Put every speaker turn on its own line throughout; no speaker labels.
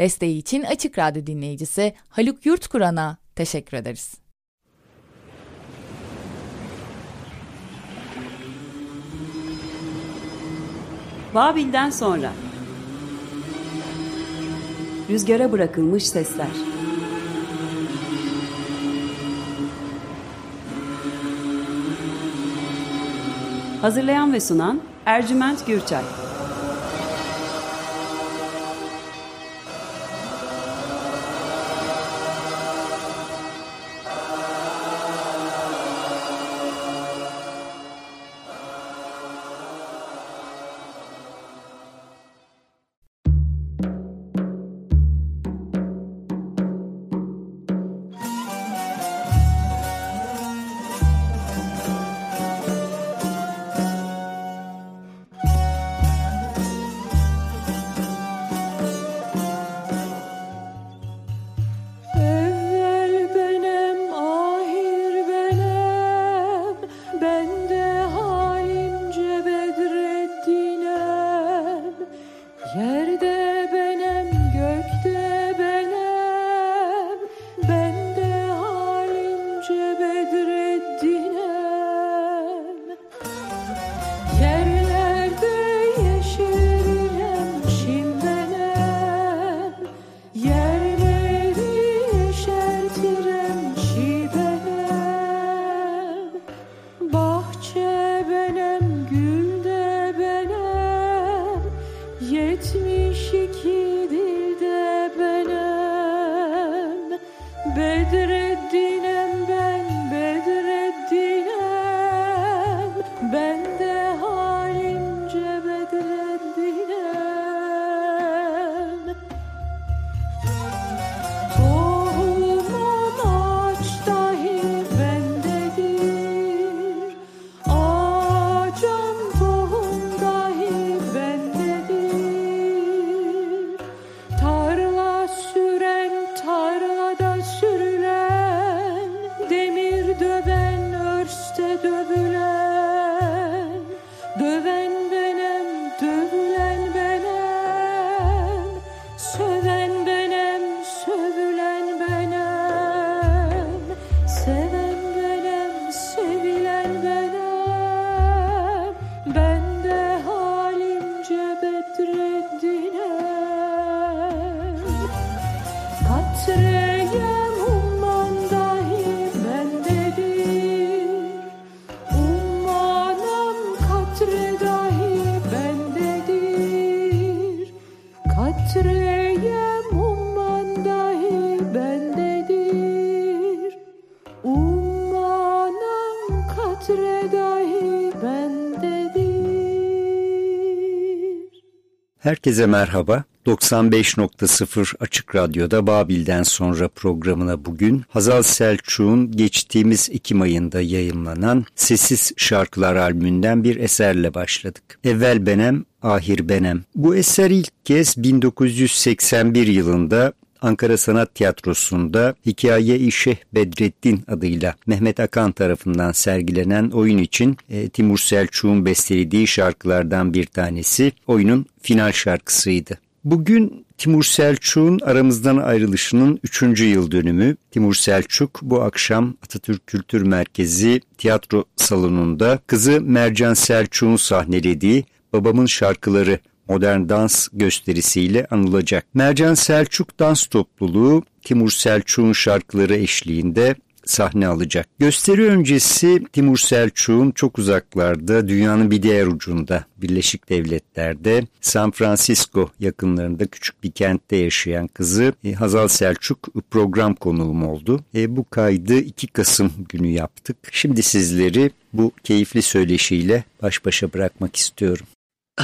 Desteği için Açık Radyo dinleyicisi Haluk Yurtkuran'a teşekkür ederiz.
Babil'den sonra. Rüzgara bırakılmış sesler. Hazırlayan ve sunan Ercüment Gürçay
Herkese merhaba. 95.0 Açık Radyo'da Babil'den sonra programına bugün Hazal Selçuk'un geçtiğimiz Ekim ayında yayınlanan Sessiz Şarkılar albümünden bir eserle başladık. Evvel Benem, Ahir Benem. Bu eser ilk kez 1981 yılında Ankara Sanat Tiyatrosu'nda Hikaye-i Şeyh Bedrettin adıyla Mehmet Akan tarafından sergilenen oyun için e, Timur Selçuk'un bestelediği şarkılardan bir tanesi oyunun final şarkısıydı. Bugün Timur Selçuk'un aramızdan ayrılışının 3. yıl dönümü. Timur Selçuk bu akşam Atatürk Kültür Merkezi tiyatro salonunda kızı Mercan Selçuk'un sahnelediği Babamın Şarkıları modern dans gösterisiyle anılacak. Mercan Selçuk Dans Topluluğu Timur Selçuk'un şarkıları eşliğinde sahne alacak. Gösteri öncesi Timur Selçuk'un çok uzaklarda dünyanın bir diğer ucunda Birleşik Devletler'de San Francisco yakınlarında küçük bir kentte yaşayan kızı e, Hazal Selçuk program konuğum oldu. E, bu kaydı 2 Kasım günü yaptık. Şimdi sizleri bu keyifli söyleşiyle baş başa bırakmak istiyorum.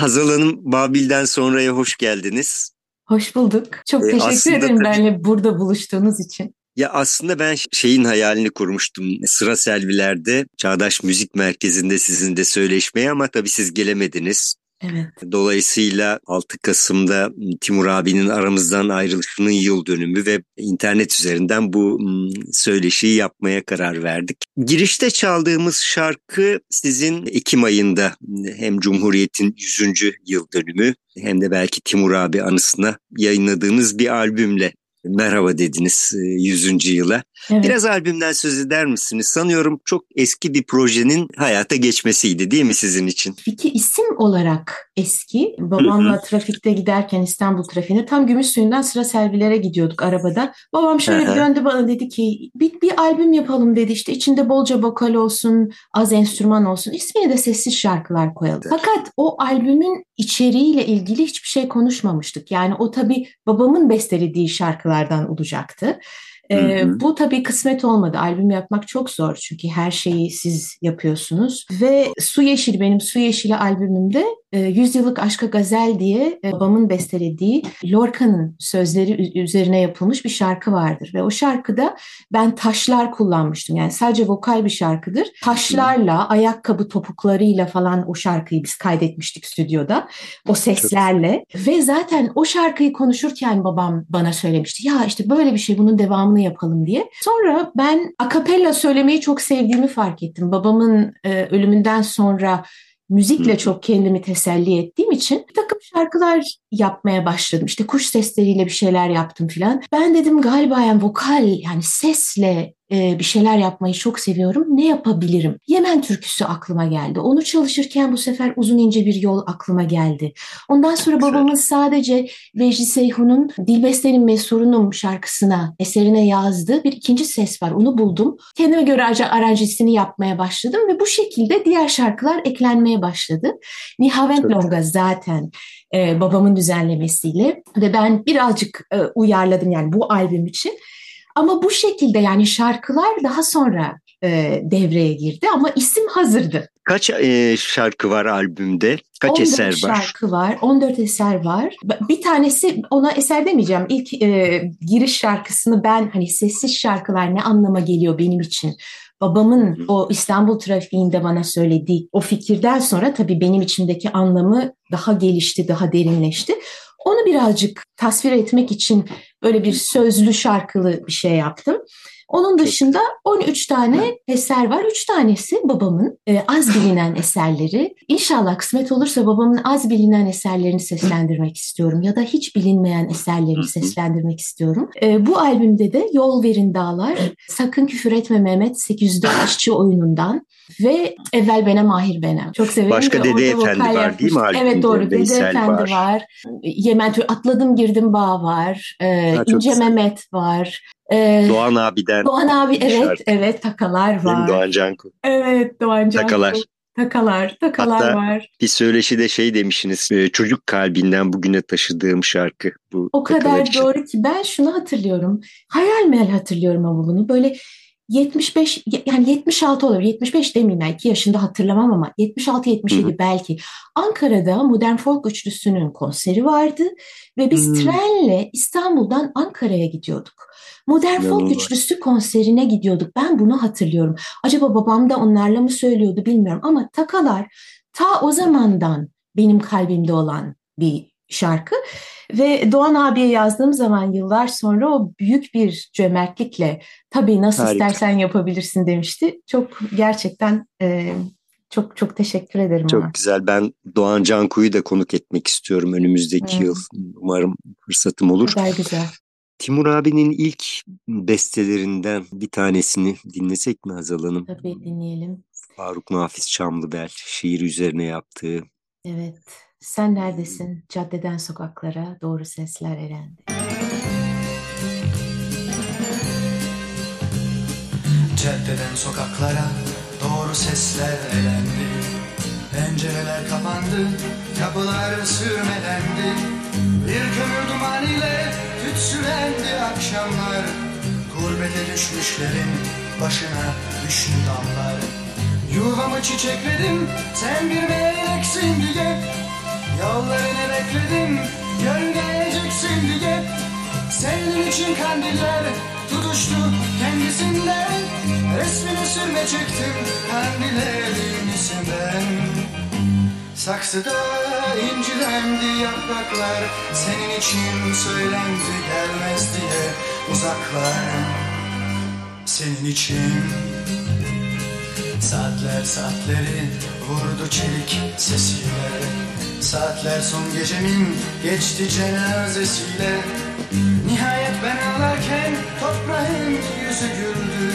Hazal Hanım Babil'den sonraya hoş geldiniz.
Hoş bulduk. Çok ee, teşekkür ederim tabii, benimle burada buluştuğunuz için.
Ya aslında ben şeyin hayalini kurmuştum. Sıra Selviler'de Çağdaş Müzik Merkezi'nde sizin de söyleşmeye ama tabii siz gelemediniz.
Evet.
Dolayısıyla 6 Kasım'da Timur abinin aramızdan ayrılışının yıl dönümü ve internet üzerinden bu söyleşiyi yapmaya karar verdik. Girişte çaldığımız şarkı sizin Ekim ayında hem Cumhuriyet'in 100. yıl dönümü hem de belki Timur abi anısına yayınladığınız bir albümle merhaba dediniz 100. E, yıla. Evet. Biraz albümden söz eder misiniz? Sanıyorum çok eski bir projenin hayata geçmesiydi değil mi sizin için?
Peki isim olarak eski. Babamla Hı-hı. trafikte giderken İstanbul trafiğinde tam gümüş suyundan sıra servilere gidiyorduk arabada. Babam şöyle bir döndü bana dedi ki bir, bir albüm yapalım dedi işte içinde bolca vokal olsun, az enstrüman olsun. İsmini de sessiz şarkılar koyalım. Evet. Fakat o albümün içeriğiyle ilgili hiçbir şey konuşmamıştık. Yani o tabii babamın bestelediği şarkılardan olacaktı. Ee, bu tabii kısmet olmadı. Albüm yapmak çok zor çünkü her şeyi siz yapıyorsunuz. Ve Su Yeşil benim Su Yeşili albümümde e, Yüzyıllık Aşka Gazel diye e, babamın bestelediği Lorca'nın sözleri üzerine yapılmış bir şarkı vardır. Ve o şarkıda ben taşlar kullanmıştım. Yani sadece vokal bir şarkıdır. Taşlarla, ayakkabı topuklarıyla falan o şarkıyı biz kaydetmiştik stüdyoda. O seslerle. Ve zaten o şarkıyı konuşurken babam bana söylemişti. Ya işte böyle bir şey bunun devamını yapalım diye. Sonra ben akapella söylemeyi çok sevdiğimi fark ettim. Babamın e, ölümünden sonra müzikle çok kendimi teselli ettiğim için bir takım şarkılar yapmaya başladım. İşte kuş sesleriyle bir şeyler yaptım filan. Ben dedim galiba yani vokal yani sesle e, bir şeyler yapmayı çok seviyorum. Ne yapabilirim? Yemen türküsü aklıma geldi. Onu çalışırken bu sefer uzun ince bir yol aklıma geldi. Ondan sonra babamın sadece Vecdi Seyhun'un Dilbeste'nin Mesurunum şarkısına, eserine yazdığı bir ikinci ses var. Onu buldum. Kendime göre aranjesini yapmaya başladım ve bu şekilde diğer şarkılar eklenmeye başladı. Nihavent Longa zaten e, babamın düzenlemesiyle ve ben birazcık e, uyarladım yani bu albüm için. Ama bu şekilde yani şarkılar daha sonra e, devreye girdi ama isim hazırdı.
Kaç e, şarkı var albümde? Kaç eser var? 14
şarkı var, 14 eser var. Bir tanesi ona eser demeyeceğim. İlk e, giriş şarkısını ben hani sessiz şarkılar ne anlama geliyor benim için babamın o İstanbul trafiğinde bana söylediği o fikirden sonra tabii benim içimdeki anlamı daha gelişti, daha derinleşti. Onu birazcık tasvir etmek için böyle bir sözlü şarkılı bir şey yaptım. Onun dışında 13 tane eser var. 3 tanesi babamın e, az bilinen eserleri. İnşallah kısmet olursa babamın az bilinen eserlerini seslendirmek istiyorum ya da hiç bilinmeyen eserlerini seslendirmek istiyorum. E, bu albümde de Yol Verin Dağlar, Sakın Küfür Etme Mehmet 804 işçi oyunundan ve Evvel Bene Mahir Benem. Çok severim.
Başka Dede Efendi var yapmış. değil mi?
Albümde? Evet doğru. Dede Efendi var. var. Yemen Atladım Girdim Bağ var. Ha, İnce. Mehmet var.
Ee, Doğan abiden.
Doğan abi evet şarkı. evet takalar var.
Benim Doğan Canku.
Evet Doğan Canku.
Takalar.
Takalar, takalar
Hatta
var.
bir söyleşide şey demişsiniz, e, çocuk kalbinden bugüne taşıdığım şarkı bu.
O kadar için. doğru ki ben şunu hatırlıyorum. Hayal meyal hatırlıyorum ama bunu. Böyle 75 yani 76 olur 75 demeyeyim ben 2 yaşında hatırlamam ama 76-77 belki Ankara'da Modern Folk Üçlüsü'nün konseri vardı ve biz hmm. trenle İstanbul'dan Ankara'ya gidiyorduk. Modern Folk var. Üçlüsü konserine gidiyorduk ben bunu hatırlıyorum. Acaba babam da onlarla mı söylüyordu bilmiyorum ama Takalar ta o zamandan benim kalbimde olan bir şarkı. Ve Doğan abiye yazdığım zaman yıllar sonra o büyük bir cömertlikle tabii nasıl Harika. istersen yapabilirsin demişti. Çok gerçekten e, çok çok teşekkür ederim
Çok
ona.
güzel. Ben Doğan Canku'yu da konuk etmek istiyorum önümüzdeki evet. yıl. Umarım fırsatım olur.
Güzel güzel.
Timur abinin ilk bestelerinden bir tanesini dinlesek mi Hazal Hanım?
Tabii dinleyelim.
Faruk Nafiz Çamlıbel şiir üzerine yaptığı.
Evet. Sen neredesin? Caddeden sokaklara doğru sesler erendi.
Caddeden sokaklara doğru sesler elendi Pencereler kapandı, kapılar sürmelendi Bir kömür duman ile tütsülendi akşamlar. Gurbete düşmüşlerin başına düştü damlar. Yuvamı çiçekledim, sen bir meleksin diye Yollarını bekledim Görmeyeceksin diye Senin için kandiller Tutuştu kendisinden. Resmini sürme çektim Kandillerin isinden Saksıda
incilendi yapraklar Senin için söylendi gelmez diye uzaklar. Senin için Saatler saatleri vurdu çelik sesiyle. Saatler son gecemin geçti cenazesiyle. Nihayet ben ağlarken toprağın yüzü güldü.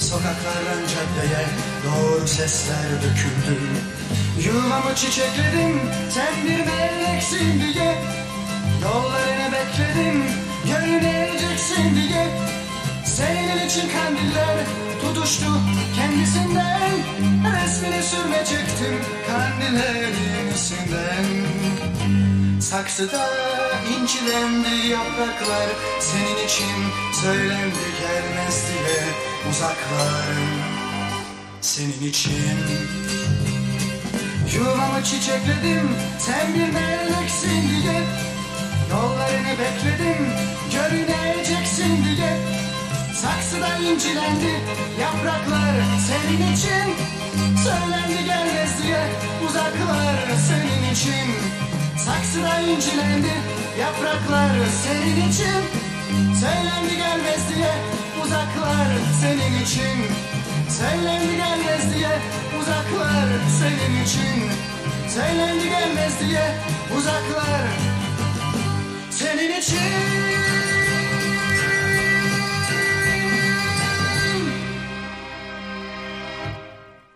Sokaklardan caddeye doğru sesler döküldü Yuvamı çiçekledim sen bir meleksin diye. Yollarını bekledim görüneceksin diye. Senin için kandiller tutuştu kendisinden. Resmini sürmeyecektim kandillerin üstünden Saksıda incilendi yapraklar Senin için söylendi gelmez diye. Uzaklar Senin için Yuvamı çiçekledim sen bir meleksin diye. Yollarını bekledim görüneceksin diye. Saksıda incilendi yapraklar senin için. Söylendi gelmez diye uzaklar senin için. Saksıda incilendi yapraklar senin için. Söylendi gelmez diye uzaklar senin için. Söylendi gelmez diye senin için Söylendi gelmez diye uzaklar. Senin için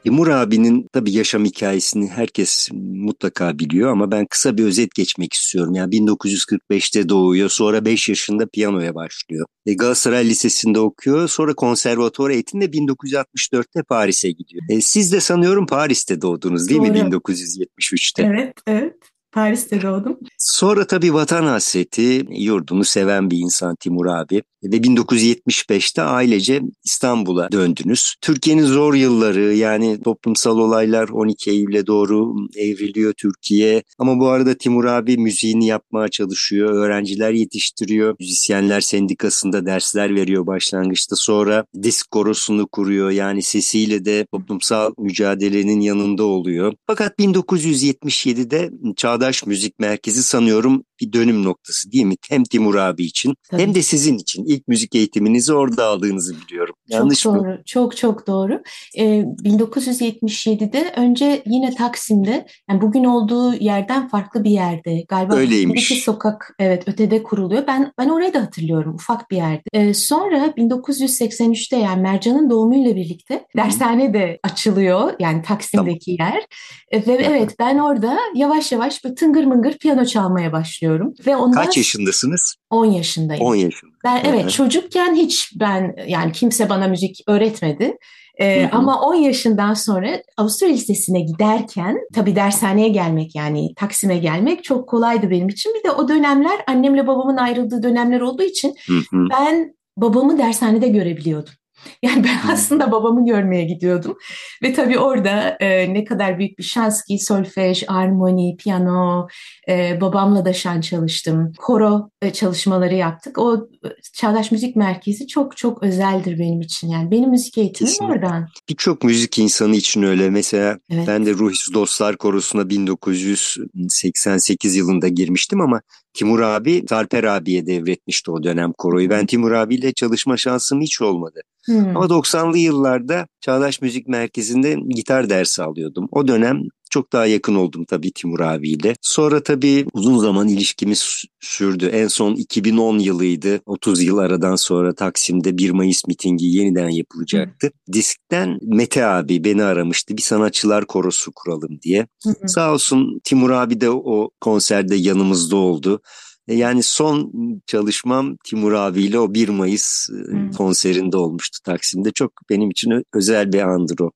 Timur abinin tabii yaşam hikayesini herkes mutlaka biliyor ama ben kısa bir özet geçmek istiyorum. Yani 1945'te doğuyor, sonra 5 yaşında piyanoya başlıyor. E, Galatasaray Lisesi'nde okuyor, sonra konservatuvar eğitimde 1964'te Paris'e gidiyor. E, siz de sanıyorum Paris'te doğdunuz değil
Doğru.
mi 1973'te?
Evet, evet. Paris'te doğdum.
Sonra tabii vatan hasreti, yurdunu seven bir insan Timur abi ve 1975'te ailece İstanbul'a döndünüz. Türkiye'nin zor yılları yani toplumsal olaylar 12 Eylül'e doğru evriliyor Türkiye. Ama bu arada Timur abi müziğini yapmaya çalışıyor, öğrenciler yetiştiriyor. Müzisyenler Sendikası'nda dersler veriyor başlangıçta. Sonra disk korosunu kuruyor yani sesiyle de toplumsal mücadelenin yanında oluyor. Fakat 1977'de Çağdaş Müzik Merkezi sanıyorum bir dönüm noktası değil mi? Hem Timur abi için
Tabii.
hem de sizin için. ilk müzik eğitiminizi orada aldığınızı biliyorum. Yanlış
çok
mı?
doğru, çok çok doğru. Ee, 1977'de önce yine Taksim'de, yani bugün olduğu yerden farklı bir yerde, galiba
Öyleymiş.
iki sokak evet ötede kuruluyor. Ben ben orayı da hatırlıyorum, ufak bir yerde. Ee, sonra 1983'te yani Mercan'ın doğumuyla birlikte dershane de açılıyor, yani Taksim'deki yer. Ee, ve evet ben orada yavaş yavaş bir tıngır mıngır piyano çalmaya başlıyorum ve ondan
Kaç yaşındasınız?
10 yaşındayım.
10 yaşında.
Ben evet
hı.
çocukken hiç ben yani kimse bana müzik öğretmedi. Ee, ama 10 yaşından sonra Avusturya Lisesi'ne giderken tabii dershaneye gelmek yani Taksim'e gelmek çok kolaydı benim için. Bir de o dönemler annemle babamın ayrıldığı dönemler olduğu için
Hı hı.
ben babamı dershanede görebiliyordum. Yani ben aslında babamı görmeye gidiyordum. Ve tabii orada e, ne kadar büyük bir şans ki solfej, armoni, piyano, e, babamla da şan çalıştım. Koro e, çalışmaları yaptık. O e, Çağdaş Müzik Merkezi çok çok özeldir benim için. Yani benim müzik eğitimim
Kesinlikle.
oradan.
Birçok müzik insanı için öyle. Mesela
Evet.
ben de Ruhis Dostlar Korosu'na 1988 yılında girmiştim ama Timur abi Tarper abiye devretmişti o dönem koroyu. Ben Timur abiyle çalışma şansım hiç olmadı.
Hmm.
Ama 90'lı yıllarda Çağdaş Müzik Merkezi'nde gitar dersi alıyordum. O dönem çok daha yakın oldum tabii Timur abiyle. Sonra tabii uzun zaman ilişkimiz sürdü. En son 2010 yılıydı. 30 yıl aradan sonra Taksim'de 1 Mayıs mitingi yeniden yapılacaktı. Diskten Mete abi beni aramıştı. Bir sanatçılar korosu kuralım diye.
Hı hı.
Sağ olsun Timur abi de o konserde yanımızda oldu. E, Yani son çalışmam Timur abiyle o 1 Mayıs e,
Hmm.
konserinde olmuştu Taksim'de. Çok benim için özel bir andır o.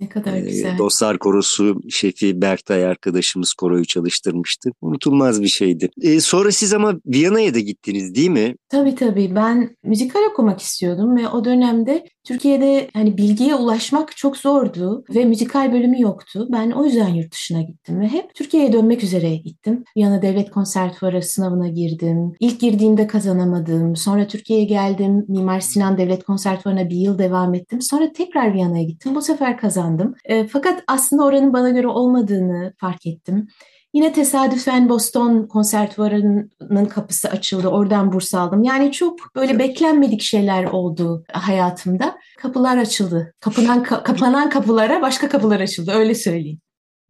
Ne kadar
Ee,
güzel.
Dostlar Korosu şefi Berktay arkadaşımız koroyu çalıştırmıştı. Unutulmaz bir şeydi. Ee, sonra siz ama Viyana'ya da gittiniz değil mi?
Tabii tabii ben müzikal okumak istiyordum ve o dönemde Türkiye'de hani bilgiye ulaşmak çok zordu ve müzikal bölümü yoktu. Ben o yüzden yurt dışına gittim ve hep Türkiye'ye dönmek üzere gittim. Viyana Devlet Konservatuvarı sınavına girdim. İlk girdiğimde kazanamadım. Sonra Türkiye'ye geldim. Mimar Sinan Devlet Konservatuvarı'na bir yıl devam ettim. Sonra tekrar Viyana'ya gittim. Bu sefer kazandım. E, fakat aslında oranın bana göre olmadığını fark ettim. Yine tesadüfen Boston Konservatuvarı'nın kapısı açıldı. Oradan burs aldım. Yani çok böyle beklenmedik şeyler oldu hayatımda. Kapılar açıldı. Kapınan, kapanan kapılara başka kapılar açıldı. Öyle söyleyeyim.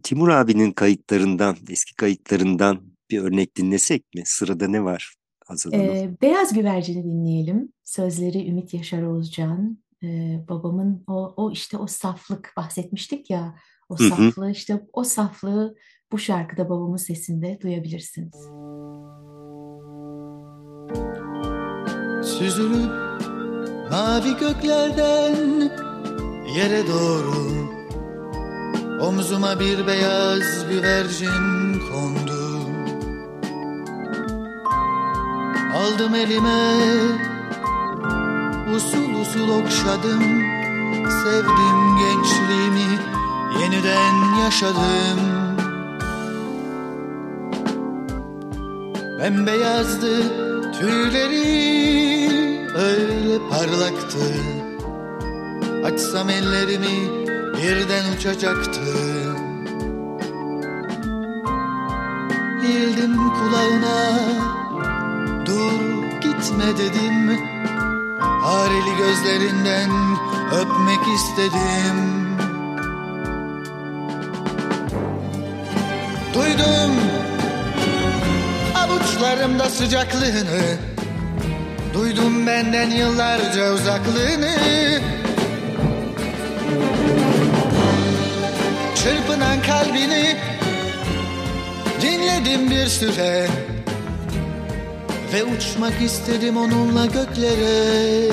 Timur abinin kayıtlarından, eski kayıtlarından bir örnek dinlesek mi? Sırada ne var Hazal
Ee, Beyaz Güvercin'i dinleyelim. Sözleri Ümit Yaşar Oğuzcan. Ee, babamın o, o işte o saflık bahsetmiştik ya. O saflığı hı hı. işte o saflığı bu şarkıda babamın sesinde duyabilirsiniz.
Süzülüp mavi göklerden yere doğru Omzuma bir beyaz güvercin kondu Aldım elime Usul usul okşadım Sevdim gençliğimi Yeniden yaşadım Bembeyazdı tüyleri Öyle parlaktı. Açsam ellerimi birden uçacaktı. Eğildim kulağına Dur gitme dedim. Hareli gözlerinden öpmek istedim. Duydum avuçlarımda sıcaklığını Duydum benden yıllarca uzaklığını çırpınan kalbini dinledim bir süre ve uçmak istedim onunla göklere.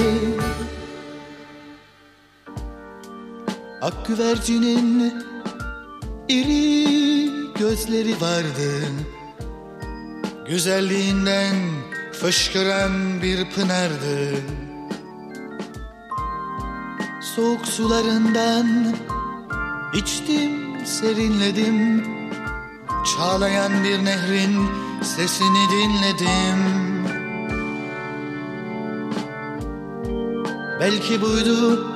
Ak güvercinin iri gözleri vardı. Güzelliğinden fışkıran bir pınardı. Soğuk sularından içtim serinledim. Çağlayan bir nehrin sesini dinledim. Belki buydu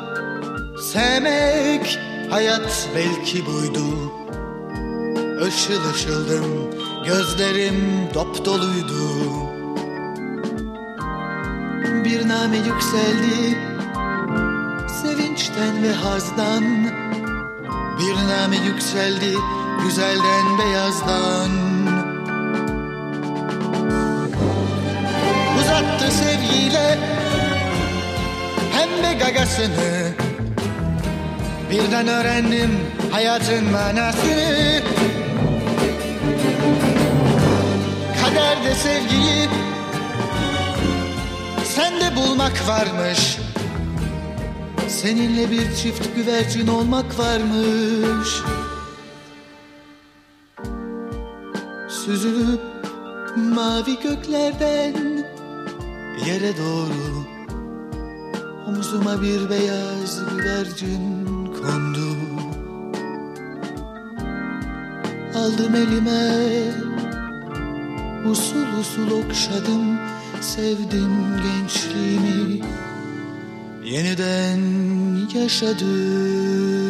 sevmek hayat belki buydu. Işıl ışıldım gözlerim dop doluydu. Bir name yükseldi. Sevinçten ve hazdan. Bir name yükseldi güzelden beyazdan. Uzattı sevgiyle pembe gagasını. Birden öğrendim hayatın manasını Kaderde sevgiyi? Sende bulmak varmış. Seninle bir çift güvercin olmak varmış. Süzülüp mavi göklerden yere doğru Omzuma bir beyaz güvercin kondu. Aldım elime Usul usul okşadım Sevdim gençliğimi yeniden yaşadım.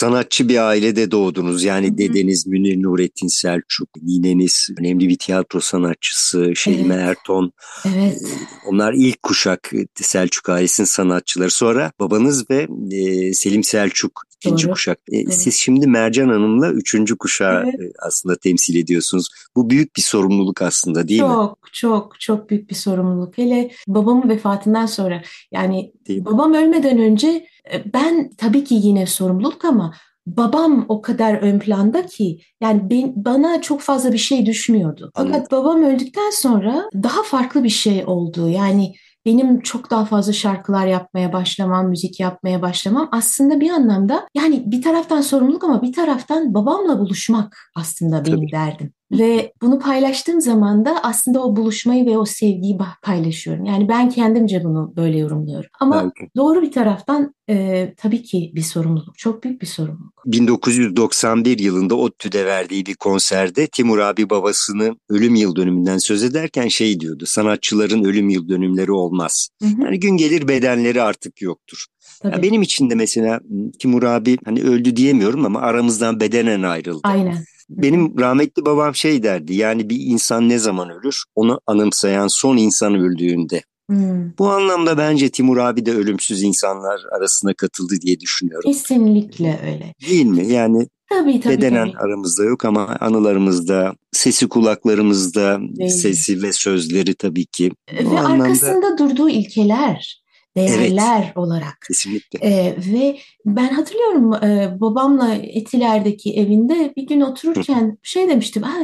Sanatçı bir ailede doğdunuz. Yani dedeniz Münir Nurettin Selçuk, nineniz önemli bir tiyatro sanatçısı Şehime evet. Erton.
Evet.
Onlar ilk kuşak Selçuk ailesinin sanatçıları. Sonra babanız ve e, Selim Selçuk ikinci Doğru. kuşak. E, evet. Siz şimdi Mercan Hanım'la üçüncü kuşağı evet. aslında temsil ediyorsunuz. Bu büyük bir sorumluluk aslında değil
çok,
mi?
Çok çok çok büyük bir sorumluluk. Hele babamın vefatından sonra yani babam ölmeden önce ben tabii ki yine sorumluluk ama babam o kadar ön planda ki yani ben, bana çok fazla bir şey düşmüyordu. Fakat babam öldükten sonra daha farklı bir şey oldu. Yani benim çok daha fazla şarkılar yapmaya başlamam, müzik yapmaya başlamam aslında bir anlamda yani bir taraftan sorumluluk ama bir taraftan babamla buluşmak aslında benim Tabii. derdim. Ve bunu paylaştığım zaman da aslında o buluşmayı ve o sevgiyi paylaşıyorum. Yani ben kendimce bunu böyle yorumluyorum. Ama Belki. doğru bir taraftan e, tabii ki bir sorumluluk. Çok büyük bir sorumluluk.
1991 yılında ODTÜ'de verdiği bir konserde Timur abi babasını ölüm yıl dönümünden söz ederken şey diyordu. Sanatçıların ölüm yıl dönümleri olmaz. Hı hı. Yani gün gelir bedenleri artık yoktur. Ya benim için de mesela Timur abi hani öldü diyemiyorum ama aramızdan bedenen ayrıldı.
Aynen.
Benim rahmetli babam şey derdi yani bir insan ne zaman ölür onu anımsayan son insan öldüğünde. Hmm. Bu anlamda bence Timur abi de ölümsüz insanlar arasına katıldı diye düşünüyorum.
Kesinlikle öyle.
Değil mi? Yani
tabii, tabii,
bedenen
tabii.
aramızda yok ama anılarımızda, sesi kulaklarımızda, evet. sesi ve sözleri tabii ki.
Ve Bu arkasında anlamda... durduğu ilkeler değerler
evet,
olarak.
Kesinlikle.
Ee, ve ben hatırlıyorum e, babamla Etiler'deki evinde bir gün otururken şey demiştim. Ha,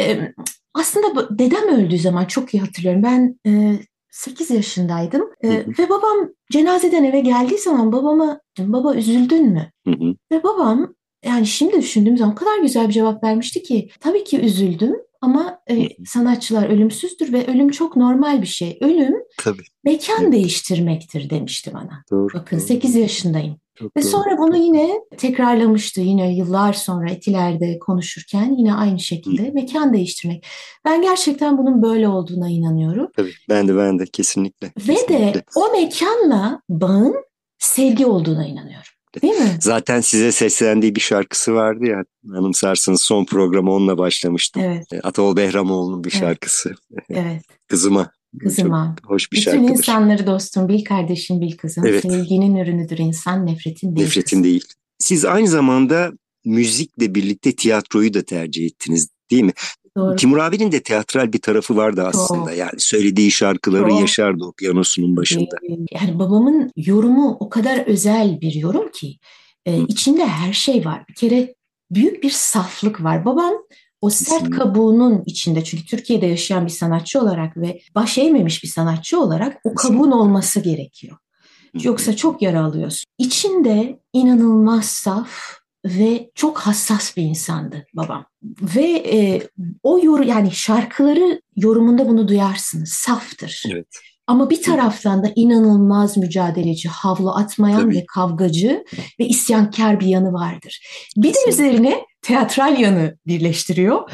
e, aslında dedem öldüğü zaman çok iyi hatırlıyorum. Ben e, 8 yaşındaydım e, ve babam cenazeden eve geldiği zaman babama baba üzüldün mü? Ve babam yani şimdi düşündüğüm zaman o kadar güzel bir cevap vermişti ki tabii ki üzüldüm ama e, sanatçılar ölümsüzdür ve ölüm çok normal bir şey. Ölüm
Tabii.
mekan evet. değiştirmektir demişti bana. Doğru, Bakın doğru. 8 yaşındayım. Çok ve doğru, sonra bunu yine tekrarlamıştı yine yıllar sonra etilerde konuşurken yine aynı şekilde Hı. mekan değiştirmek. Ben gerçekten bunun böyle olduğuna inanıyorum.
Tabii ben de ben de kesinlikle.
Ve kesinlikle. de o mekanla bağın sevgi olduğuna inanıyorum. Değil mi?
Zaten size seslendiği bir şarkısı vardı ya. Anımsarsınız son programı onunla başlamıştım. Evet. E, Ataol Behramoğlu'nun bir şarkısı.
Evet.
Kızıma.
Kızıma.
Çok hoş bir
Bütün
şarkıdır.
Bütün insanları dostum, bil kardeşim, bil kızım. Evet. Sevginin ürünüdür insan, nefretin değil.
Nefretin kızım. değil. Siz aynı zamanda müzikle birlikte tiyatroyu da tercih ettiniz değil mi? Doğru. Timur abinin de teatral bir tarafı vardı aslında. Çok. Yani söylediği şarkıları Çok. yaşardı o piyanosunun başında.
Ee, yani babamın yorumu o kadar özel bir yorum ki e, içinde her şey var. Bir kere büyük bir saflık var. Babam o sert kabuğunun içinde çünkü Türkiye'de yaşayan bir sanatçı olarak ve baş eğmemiş bir sanatçı olarak o kabuğun olması gerekiyor. Yoksa çok yara alıyorsun. İçinde inanılmaz saf, ve çok hassas bir insandı babam. Ve e, o yor yani şarkıları yorumunda bunu duyarsınız. Saftır.
Evet.
Ama bir taraftan da inanılmaz mücadeleci, havlu atmayan Tabii. ve kavgacı ve isyankar bir yanı vardır. Bir de üzerine teatral yanı birleştiriyor.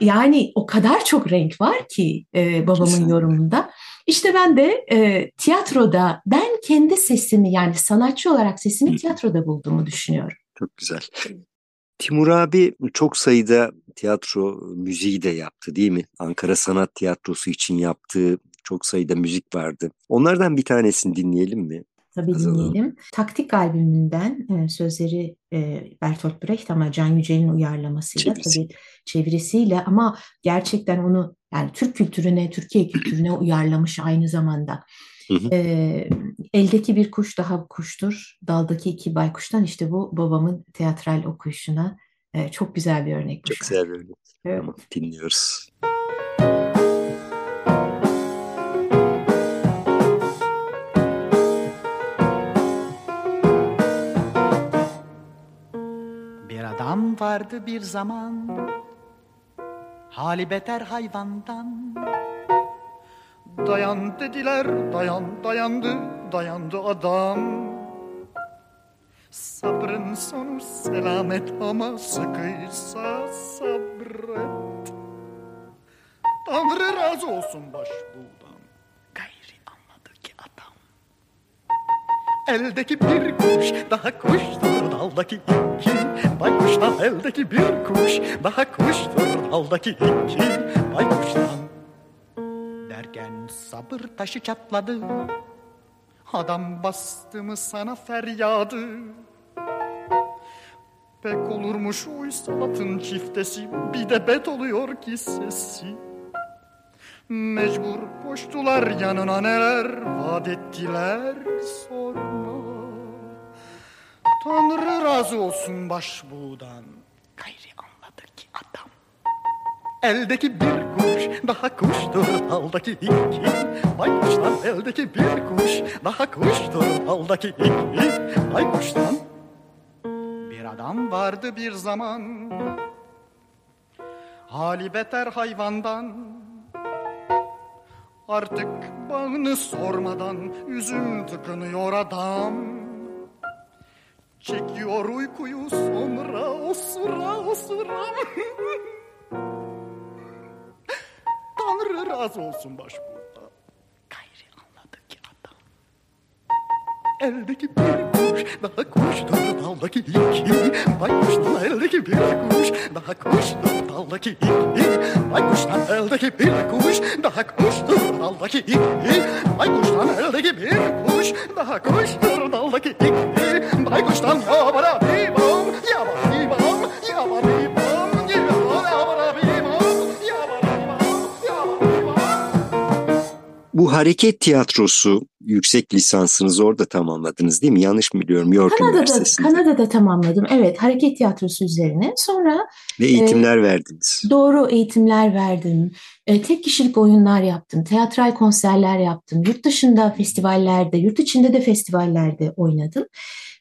Yani o kadar çok renk var ki e, babamın Kesinlikle. yorumunda. İşte ben de e, tiyatroda ben kendi sesimi yani sanatçı olarak sesimi tiyatroda bulduğumu düşünüyorum.
Çok güzel. Timur abi çok sayıda tiyatro müziği de yaptı değil mi? Ankara Sanat Tiyatrosu için yaptığı çok sayıda müzik vardı. Onlardan bir tanesini dinleyelim mi?
Tabii Hazırladım. dinleyelim. Taktik albümünden e, sözleri e, Bertolt Brecht ama Can Yücel'in uyarlamasıyla Çevirisi. tabii çevirisiyle ama gerçekten onu yani Türk kültürüne, Türkiye kültürüne uyarlamış aynı zamanda. Hı hı. E, eldeki bir kuş daha kuştur, daldaki iki baykuştan işte bu babamın teatral okuyuşuna e, çok güzel bir örnek.
Çok güzel bir örnek. Evet. Tamam, dinliyoruz.
Bir adam vardı bir zaman Hali beter hayvandan Dayan dediler, dayan dayandı, dayandı adam. Sabrın sonu selamet ama sıkıysa sabret. Tanrı razı olsun başbuğdan. Gayri anladı ki adam. Eldeki bir kuş daha kuştur daldaki iki. Baykuştan eldeki bir kuş daha kuştur daldaki iki. Baykuştan derken sabır taşı çatladı. Adam bastı mı sana feryadı? Pek olurmuş uysalatın çiftesi Bir de bet oluyor ki sesi. Mecbur koştular yanına neler vaat ettiler sorma. Tanrı razı olsun başbuğdan Eldeki bir kuş daha kuştur aldaki iki. Baykuştan eldeki bir kuş daha kuştur aldaki iki. Baykuştan Bir adam vardı bir zaman
Hali beter hayvandan. Artık bağını sormadan Üzüm tıkınıyor adam. Çekiyor uykuyu sonra o sıra o sıra Tanrı razı olsun başbuğda. Gayri anladı ki adam. Eldeki bir kuş daha kuştur daldaki iki. Baykuştan eldeki bir kuş daha kuştur daldaki iki. Baykuştan eldeki bir kuş daha kuştur daldaki iki. Baykuştan eldeki bir kuş daha kuştur daldaki iki. Baykuştan yabara
Bu hareket tiyatrosu yüksek lisansınızı orada tamamladınız değil mi? Yanlış mı biliyorum? York
Kanada'da,
Üniversitesi'nde.
Kanada'da tamamladım. Evet, hareket tiyatrosu üzerine. Sonra
Ve eğitimler verdiniz.
doğru eğitimler verdim. E, tek kişilik oyunlar yaptım. Teatral konserler yaptım. Yurt dışında festivallerde, yurt içinde de festivallerde oynadım.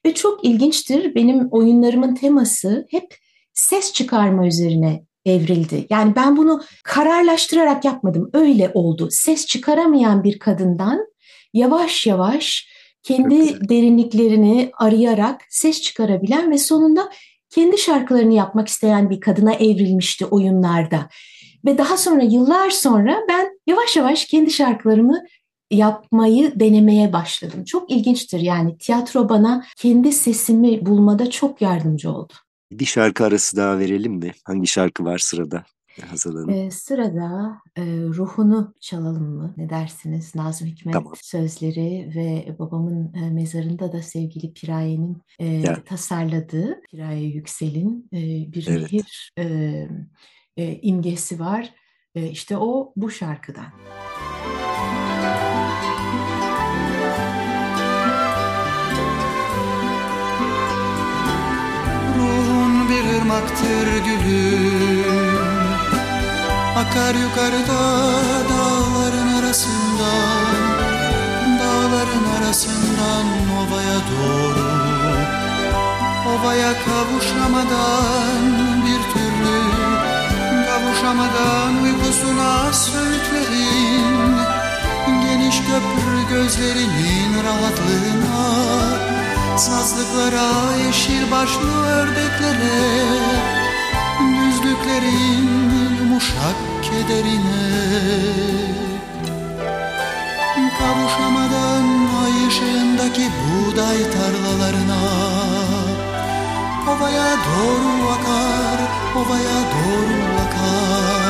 Ve çok ilginçtir. Benim oyunlarımın teması hep ses çıkarma üzerine evrildi. Yani ben bunu kararlaştırarak yapmadım. Öyle oldu. Ses çıkaramayan bir kadından yavaş yavaş kendi derinliklerini arayarak ses çıkarabilen ve sonunda kendi şarkılarını yapmak isteyen bir kadına evrilmişti oyunlarda. Ve daha sonra yıllar sonra ben yavaş yavaş kendi şarkılarımı yapmayı denemeye başladım. Çok ilginçtir yani tiyatro bana kendi sesimi bulmada çok yardımcı oldu.
Bir şarkı arası daha verelim mi? Hangi şarkı var sırada? Hazal Hanım.
Ee, sırada e, ruhunu çalalım mı? Ne dersiniz? Nazım Hikmet
Tamam.
sözleri ve babamın e, mezarında da sevgili Piraye'nin e, tasarladığı Piraye Yüksel'in e, bir
Evet.
nehir e, e, imgesi var. E, işte o bu şarkıdan.
Ruhun bir ırmaktır gülüm. Akar yukarıda dağların arasından Dağların arasından ovaya doğru. Ovaya kavuşamadan bir türlü Kavuşamadan uykusuna söğütlerin Geniş köprü gözlerinin rahatlığına Sazlıklara, yeşil başlı ördeklere Düzlüklerin yumuşak kederine. Kavuşamadan ay ışığındaki buğday tarlalarına Ovaya doğru akar, ovaya doğru akar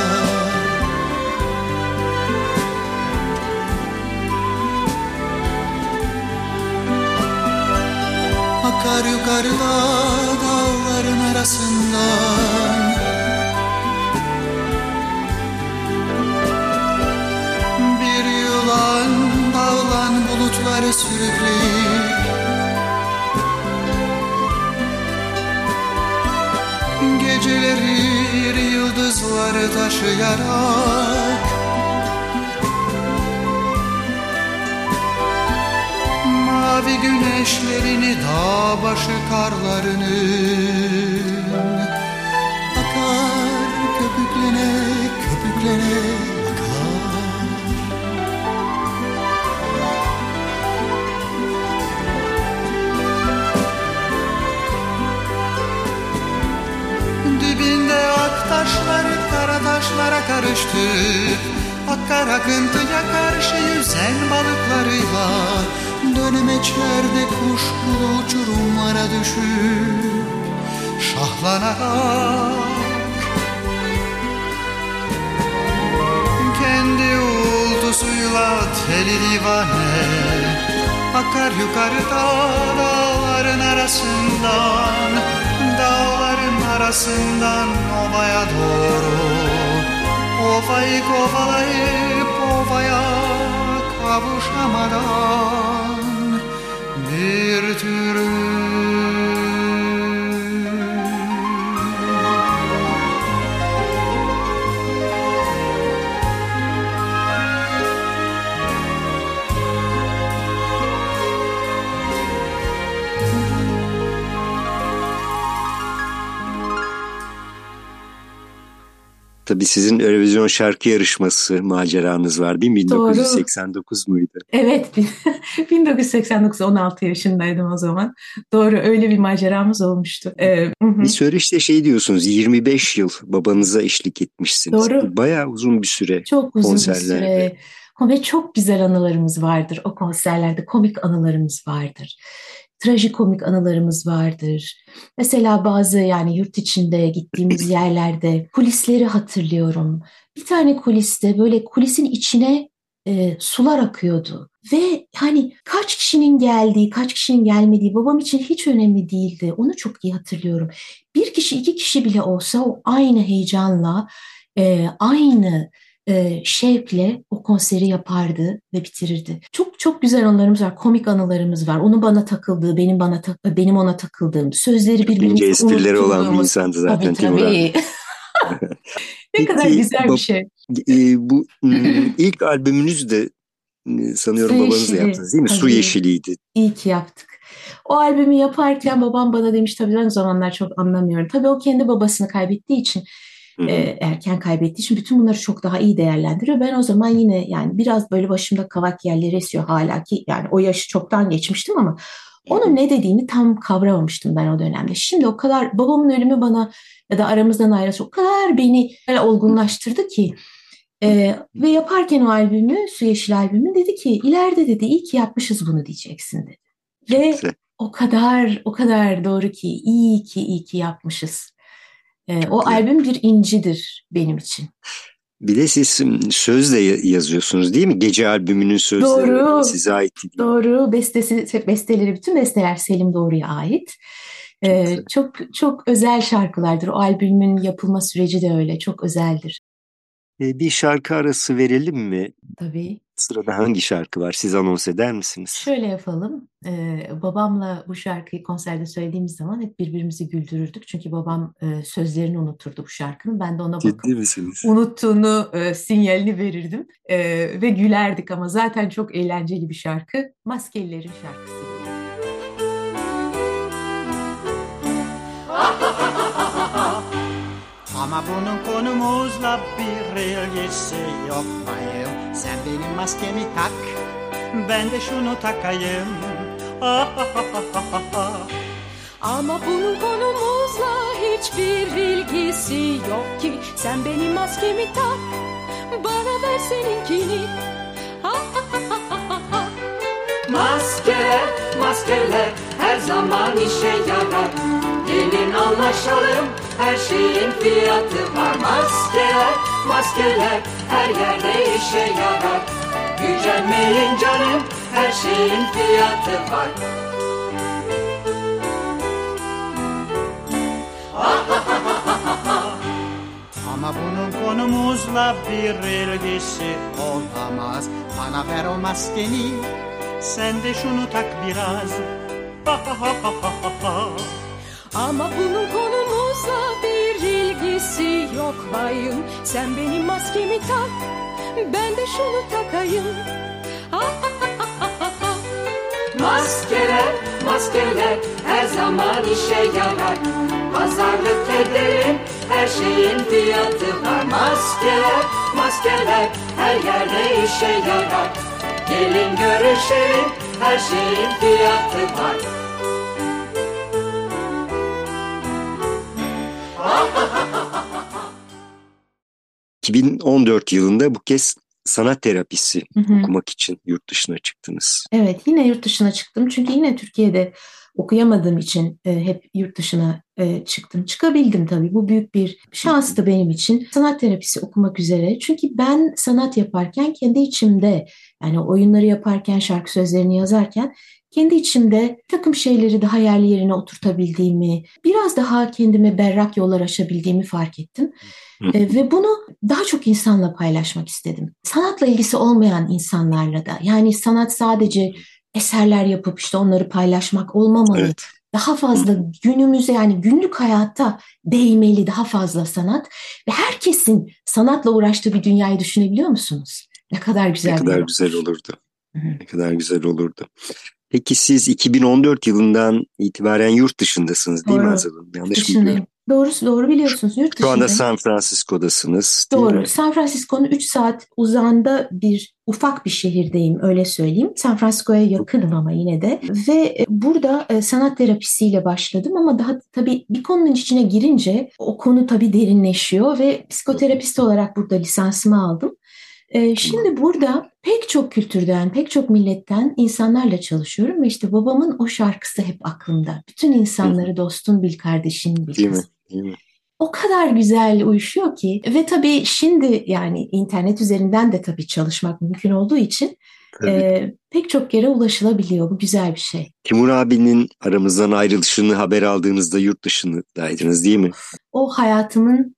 Akar yukarıda dağların arasından Bir yılan dağılan bulutları sürükleyip Geceleri yıldızları taşıyarak Mavi güneşlerini dağ başı karlarının Akar köpüklene köpüklene akar. Dibinde ak taşları kara taşlara karıştı. Akar akıntıya karşı yüzen balıklarıyla Dönemeçlerde kuşkulu uçurumlara düşüp Şahlanarak. Kendi uğultusuyla teli divane. Akar yukarıda dağların arasından Dağların arasından ovaya doğru. Ovayı kovalayıp ovaya kavuşamadan Bir türlü
Tabii sizin Eurovision şarkı yarışması maceranız var değil mi? 1989
Doğru.
muydu?
Evet, 1989 16 yaşındaydım o zaman. Doğru öyle bir maceramız olmuştu. Ee,
bir söyleşte şey diyorsunuz 25 yıl babanıza eşlik etmişsiniz.
Doğru.
Bayağı uzun bir süre.
Çok uzun bir süre. Ve çok güzel anılarımız vardır o konserlerde. Komik anılarımız vardır trajikomik anılarımız vardır. Mesela bazı yani yurt içinde gittiğimiz yerlerde kulisleri hatırlıyorum. Bir tane kuliste böyle kulisin içine e, sular akıyordu. Ve hani kaç kişinin geldiği, kaç kişinin gelmediği babam için hiç önemli değildi. Onu çok iyi hatırlıyorum. Bir kişi, iki kişi bile olsa o aynı heyecanla, e, aynı e, şevkle o konseri yapardı ve bitirirdi. Çok çok güzel anılarımız var, komik anılarımız var. Onun bana takıldığı, benim bana benim ona takıldığım, sözleri birbirimize
esprileri olan bir insandı zaten
tabii, tabii. ne kadar güzel bir şey.
E, bu ilk albümünüz de sanıyorum Su babanızla yaptınız değil mi? Tabii. Su Yeşiliydi.
İyi ki yaptık. O albümü yaparken babam bana demiş tabii ben o zamanlar çok anlamıyorum. Tabii o kendi babasını kaybettiği için e, erken kaybettiği için bütün bunları çok daha iyi değerlendiriyor. Ben o zaman yine yani biraz böyle başımda kavak yerleri esiyor hala ki yani o yaşı çoktan geçmiştim ama onun ne dediğini tam kavramamıştım ben o dönemde. Şimdi o kadar babamın ölümü bana ya da aramızdan ayrılması o kadar beni böyle olgunlaştırdı ki ee, ve yaparken o albümü, Su Yeşil albümü dedi ki ileride dedi iyi ki yapmışız bunu diyeceksin dedi. Ve o kadar o kadar doğru ki iyi ki iyi ki yapmışız. E, o albüm bir incidir benim için.
Bir de siz sözle yazıyorsunuz değil mi? Gece albümünün sözleri Doğru. size ait. Değil.
Doğru. Bestesi, besteleri, bütün besteler Selim Doğru'ya ait. Ee, çok çok özel şarkılardır. O albümün yapılma süreci de öyle. Çok özeldir.
Ee, bir şarkı arası verelim mi?
Tabii.
Sırada hangi şarkı var? Siz anons eder misiniz?
Şöyle yapalım. Ee, babamla bu şarkıyı konserde söylediğimiz zaman hep birbirimizi güldürürdük. Çünkü babam e, sözlerini unuturdu bu şarkının. Ben de ona bakıp
Ciddi misiniz?
unuttuğunu e, sinyalini verirdim. E, ve gülerdik ama zaten çok eğlenceli bir şarkı. Maskelilerin şarkısı.
Ama bunun konumuzla bir ilgisi yok bayım Sen benim maskemi tak ben de şunu takayım.
Ama bunun konumuzla hiçbir ilgisi yok ki. Sen benim maskemi tak bana ver seninkini Maskeler, maskeler her zaman işe yarar. Gelin anlaşalım her şeyin fiyatı var. Maskeler, maskeler her yerde işe yarar. Gücenmeyin canım her şeyin fiyatı var.
Ama bunun konumuzla bir ilgisi olamaz Bana ver o maskeni sen de şunu tak biraz.
Ama bunun konumuzla bir ilgisi yok bayım. Sen benim maskemi tak ben de şunu takayım.
Maskeler, maskeler her zaman işe yarar. Pazarlık edelim her şeyin fiyatı var. Maskeler, maskeler her yerde işe yarar Gelin görüşelim her şeyin fiyatı var
2014 yılında bu kez sanat terapisi hı hı. okumak için yurt dışına çıktınız.
Evet yine yurt dışına çıktım çünkü yine Türkiye'de okuyamadığım için e, hep yurt dışına e, çıktım. Çıkabildim tabii bu büyük bir şanstı benim için sanat terapisi okumak üzere. Çünkü ben sanat yaparken kendi içimde yani oyunları yaparken şarkı sözlerini yazarken kendi içimde takım şeyleri daha yerli yerine oturtabildiğimi, biraz daha kendime berrak yollar aşabildiğimi fark ettim. E, ve bunu daha çok insanla paylaşmak istedim. Sanatla ilgisi olmayan insanlarla da. Yani sanat sadece eserler yapıp işte onları paylaşmak olmamalı. Evet. Daha fazla günümüze yani günlük hayatta değmeli daha fazla sanat ve herkesin sanatla uğraştığı bir dünyayı düşünebiliyor musunuz? Ne kadar güzel.
Ne kadar güzel olurdu. Hı-hı. Ne kadar güzel olurdu. Peki siz 2014 yılından itibaren yurt dışındasınız değil Doğru. mi Hazal Yanlış mı
Doğrusu doğru biliyorsunuz. Yurt
Şu anda San Francisco'dasınız.
Doğru. San Francisco'nun 3 saat uzağında bir ufak bir şehirdeyim öyle söyleyeyim. San Francisco'ya yakınım ama yine de. Ve e, burada e, sanat terapisiyle başladım ama daha tabii bir konunun içine girince o konu tabii derinleşiyor ve psikoterapist olarak burada lisansımı aldım. E, şimdi burada pek çok kültürden, pek çok milletten insanlarla çalışıyorum ve işte babamın o şarkısı hep aklımda. Bütün insanları dostun bil, kardeşin bil.
Değil mi? Değil mi?
O kadar güzel uyuşuyor ki ve tabii şimdi yani internet üzerinden de tabii çalışmak mümkün olduğu için e, pek çok yere ulaşılabiliyor. Bu güzel bir şey.
Timur abinin aramızdan ayrılışını haber aldığınızda yurt dışındaydınız değil mi?
O hayatımın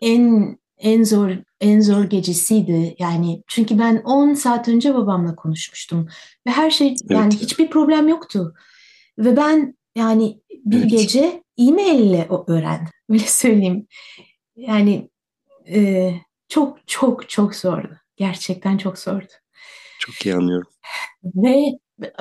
en en zor en zor gecesiydi. Yani çünkü ben 10 saat önce babamla konuşmuştum ve her şey yani evet. hiçbir problem yoktu. Ve ben yani bir evet. gece e-mail ile öğrendim. Öyle söyleyeyim. Yani e, çok çok çok zordu. Gerçekten çok zordu.
Çok iyi anlıyorum.
Ve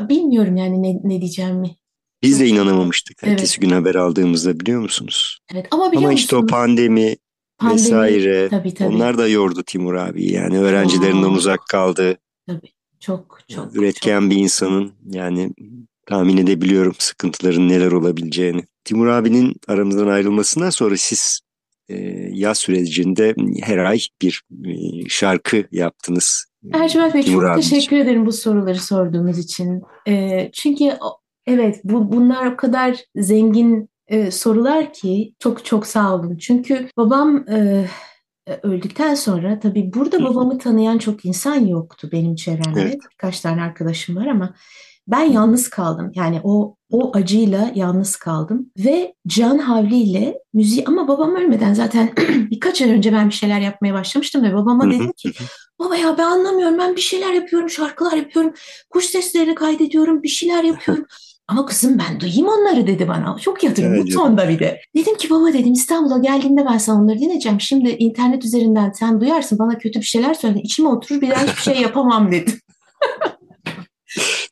bilmiyorum yani ne, ne diyeceğimi.
Biz de inanamamıştık evet. ertesi gün haber aldığımızda biliyor musunuz?
Evet ama biliyor
Ama
işte
musunuz? o pandemi, pandemi vesaire tabii, tabii. onlar da yordu Timur abi. Yani öğrencilerinden Aa, uzak kaldı.
Tabii çok çok.
Üretken
çok.
bir insanın yani tahmin edebiliyorum sıkıntıların neler olabileceğini. Timur abinin aramızdan ayrılmasından sonra siz e, yaz sürecinde her ay bir e, şarkı yaptınız.
Ercüment Bey Timur çok abicim. teşekkür ederim bu soruları sorduğunuz için. E, çünkü evet bu bunlar o kadar zengin e, sorular ki çok çok sağ olun. Çünkü babam e, öldükten sonra tabii burada babamı tanıyan çok insan yoktu benim çevremde. Evet. Birkaç tane arkadaşım var ama ben yalnız kaldım. Yani o o acıyla yalnız kaldım ve Can Havli ile müziği ama babam ölmeden zaten birkaç ay önce ben bir şeyler yapmaya başlamıştım ve babama dedim ki baba ya ben anlamıyorum ben bir şeyler yapıyorum şarkılar yapıyorum kuş seslerini kaydediyorum bir şeyler yapıyorum ama kızım ben duyayım onları dedi bana. Çok yatırım evet, bu tonda bir de. Dedim ki baba dedim İstanbul'a geldiğinde ben sana onları dinleyeceğim. Şimdi internet üzerinden sen duyarsın bana kötü bir şeyler söyle. İçime oturur bir daha hiçbir şey yapamam dedim.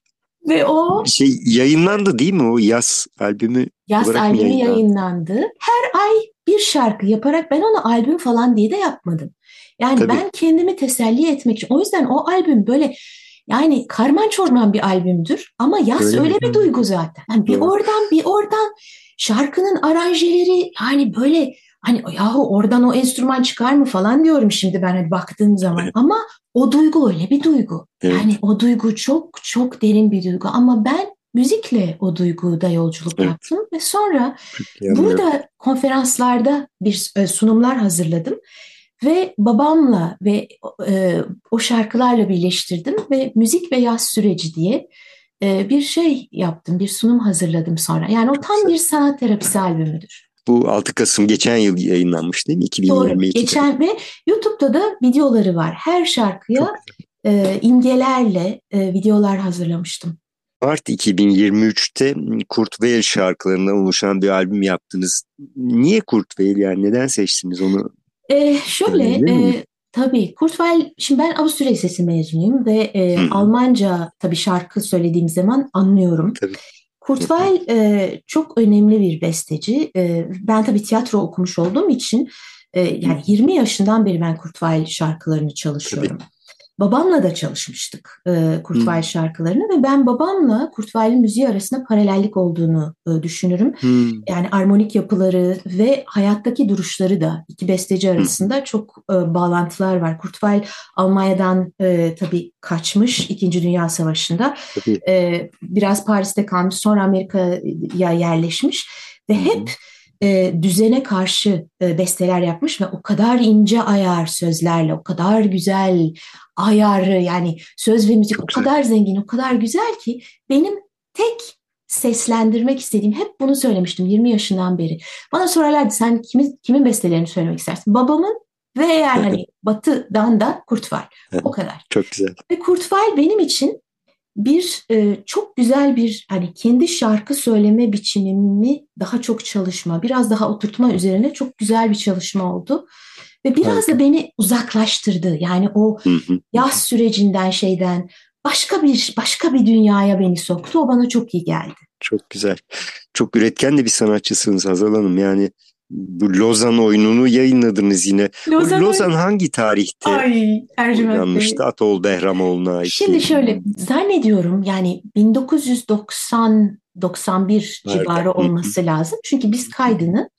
Ve o
şey yayınlandı değil mi o yaz albümü?
Yaz albümü yayınlandı? yayınlandı. Her ay bir şarkı yaparak ben onu albüm falan diye de yapmadım. Yani Tabii. ben kendimi teselli etmek için. O yüzden o albüm böyle yani karman çorman bir albümdür ama yaz öyle, öyle bir duygu zaten. Yani bir oradan bir oradan şarkının aranjeleri yani böyle hani yahu oradan o enstrüman çıkar mı falan diyorum şimdi ben hani baktığım zaman. Evet. Ama o duygu öyle bir duygu. Evet. Yani o duygu çok çok derin bir duygu ama ben müzikle o duyguda yolculuk evet. yaptım ve sonra burada konferanslarda bir e, sunumlar hazırladım ve babamla ve e, o şarkılarla birleştirdim ve müzik ve yaz süreci diye e, bir şey yaptım, bir sunum hazırladım sonra. Yani o tam bir sanat terapisi albümüdür.
Bu 6 Kasım geçen yıl yayınlanmış değil mi? 2022'de.
Doğru. Geçen ve YouTube'da da videoları var. Her şarkıya e, imgelerle e, videolar hazırlamıştım.
Mart 2023'te Kurt Weill şarkılarından oluşan bir albüm yaptınız. Niye Kurt Weill yani neden seçtiniz onu?
Ee, şöyle e, tabii Kurt Weill, şimdi ben Avusturya Lisesi mezunuyum ve e, Almanca tabii şarkı söylediğim zaman anlıyorum. Tabii. Kurt Weill e, çok önemli bir besteci. E, ben tabii tiyatro okumuş olduğum için e, yani 20 yaşından beri ben Kurt Weill şarkılarını çalışıyorum. Tabii. Babamla da çalışmıştık e, Kurt Weill şarkılarını ve ben babamla Kurt Weill'in müziği arasında paralellik olduğunu e, düşünürüm. Hmm. Yani armonik yapıları ve hayattaki duruşları da iki besteci arasında hmm. çok e, bağlantılar var. Kurt Weill Almanya'dan e, tabii kaçmış İkinci Dünya Savaşı'nda. E, biraz Paris'te kalmış sonra Amerika'ya yerleşmiş ve hmm. E, düzene karşı e, besteler yapmış ve o kadar ince ayar sözlerle, o kadar güzel ayarı yani söz ve müzik Çok o güzel. kadar zengin, o kadar güzel ki benim tek seslendirmek istediğim hep bunu söylemiştim 20 yaşından beri. Bana sorarlardı sen kimin, kimin bestelerini söylemek istersin? Babamın ve yani hani Batı'dan da Kurt var. O kadar.
Çok güzel.
Ve Kurt Weill benim için bir e, çok güzel bir hani kendi şarkı söyleme biçimimi daha çok çalışma, biraz daha oturtma üzerine çok güzel bir çalışma oldu. Ve biraz da beni uzaklaştırdı. Yani o yaz sürecinden şeyden başka bir başka bir dünyaya beni soktu. O bana çok iyi geldi.
Çok güzel. Çok üretken de bir sanatçısınız Hazal Hanım. Yani bu Lozan oyununu yayınladınız yine. Lozan, Lozan hangi tarihte
Ay,
oynanmıştı Atol Behramoğlu'na ait?
Şimdi şöyle zannediyorum yani 1990 91 Nerede? civarı olması lazım. Çünkü biz kaydını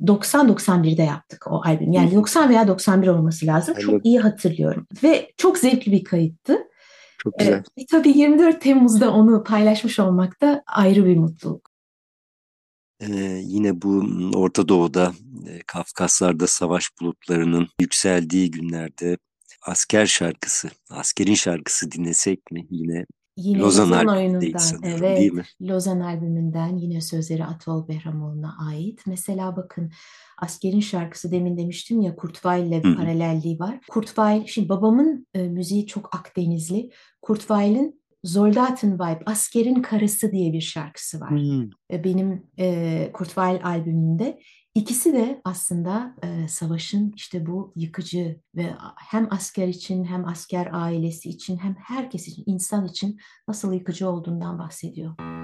90-91'de yaptık o albüm. Yani 90 veya 91 olması lazım. Çok iyi hatırlıyorum. Ve çok zevkli bir kayıttı.
Çok güzel.
Ee, tabii 24 Temmuz'da onu paylaşmış olmak da ayrı bir mutluluk.
Ee, yine bu Orta Doğu'da, e, Kafkaslar'da savaş bulutlarının yükseldiği günlerde asker şarkısı, askerin şarkısı dinlesek mi? Yine
Yine Lozan, Lozan oyunundan, sanırım, evet, değil mi? Lozan albümünden yine sözleri Atol Behramoğlu'na ait. Mesela bakın Askerin şarkısı demin demiştim ya Kurt Weill ile bir paralelliği var. Kurt Weill, şimdi babamın e, müziği çok Akdenizli. Kurt Weill'in Soldaten Vibe, Askerin Karısı diye bir şarkısı var. Hmm. Benim e, Kurt Weill albümünde. İkisi de aslında e, savaşın işte bu yıkıcı ve hem asker için hem asker ailesi için hem herkes için, insan için nasıl yıkıcı olduğundan bahsediyor.
Ben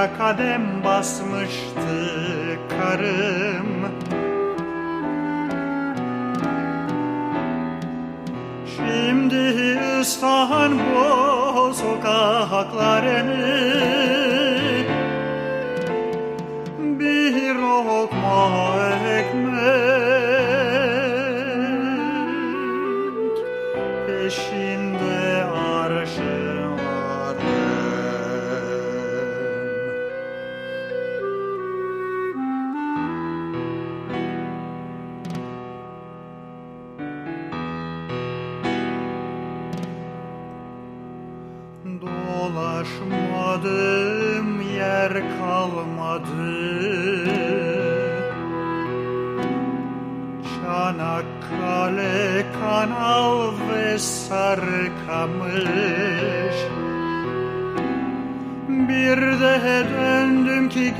Kadem basmıştı karım. Şimdi İstanbul sokaklarını sarkamış Bir de döndüm ki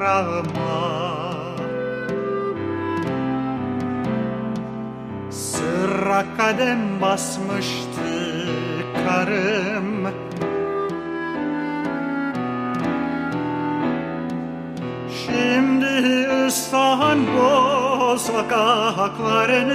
toprağıma Sıra kadem basmıştı karım. Şimdi İstanbul sokaklarını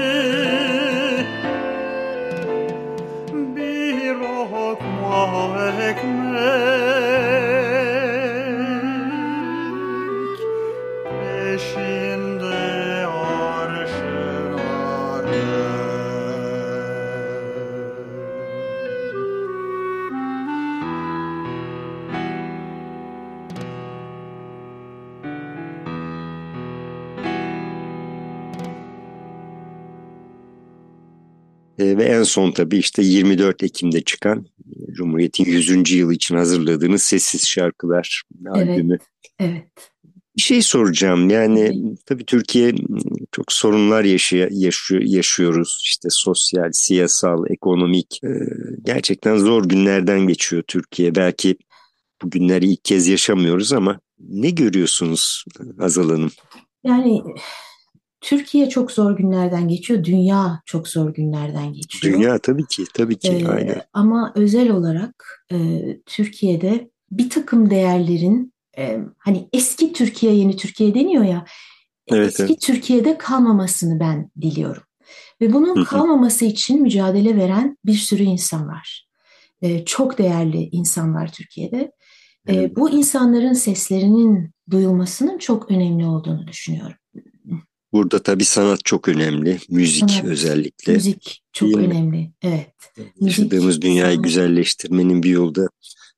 son tabii işte 24 Ekim'de çıkan Cumhuriyet'in 100. yılı için hazırladığınız Sessiz Şarkılar
evet, albümü. Evet.
Bir şey soracağım yani evet. tabii Türkiye çok sorunlar yaşıyor, yaşıyor, yaşıyoruz işte sosyal, siyasal, ekonomik e, gerçekten zor günlerden geçiyor Türkiye. Belki bu günleri ilk kez yaşamıyoruz ama ne görüyorsunuz Azal Hanım?
Yani Türkiye çok zor günlerden geçiyor, dünya çok zor günlerden geçiyor.
Dünya tabii ki, tabii ki. Ee, aynen.
Ama özel olarak e, Türkiye'de bir takım değerlerin e, hani eski Türkiye yeni Türkiye deniyor ya evet, eski evet. Türkiye'de kalmamasını ben diliyorum. Ve bunun kalmaması için mücadele veren bir sürü insan var. E, çok değerli insan var Türkiye'de. E. Bu insanların seslerinin duyulmasının çok önemli olduğunu düşünüyorum.
Burada tabii sanat çok önemli. Müzik sanat, özellikle.
Müzik çok Değil önemli. Mi? Evet.
Yaşadığımız müzik, dünyayı sanat. güzelleştirmenin bir yolu da